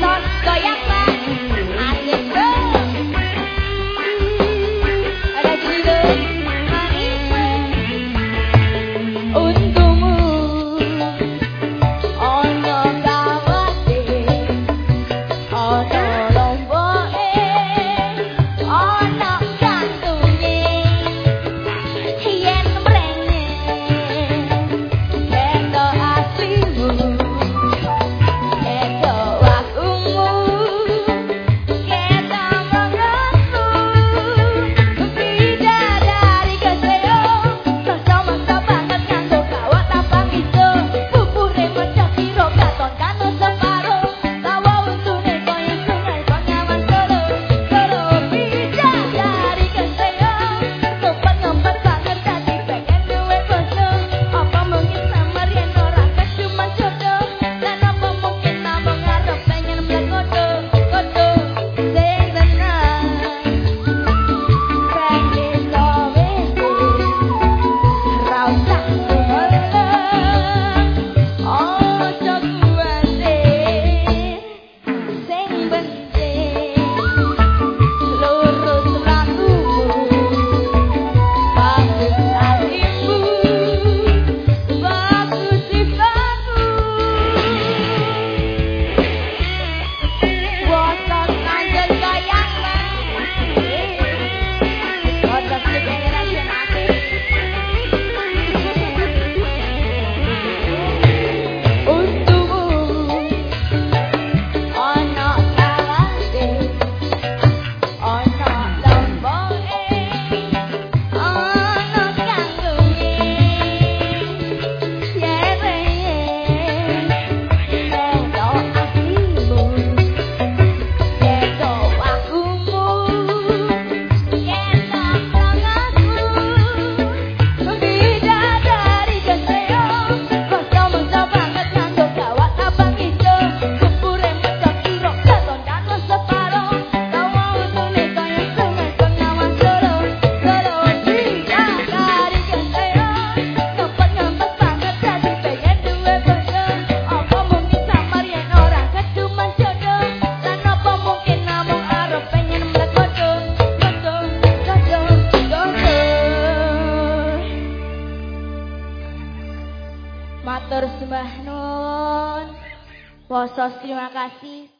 lót rồi ác ma Matur sembah nun. Posos terima kasih.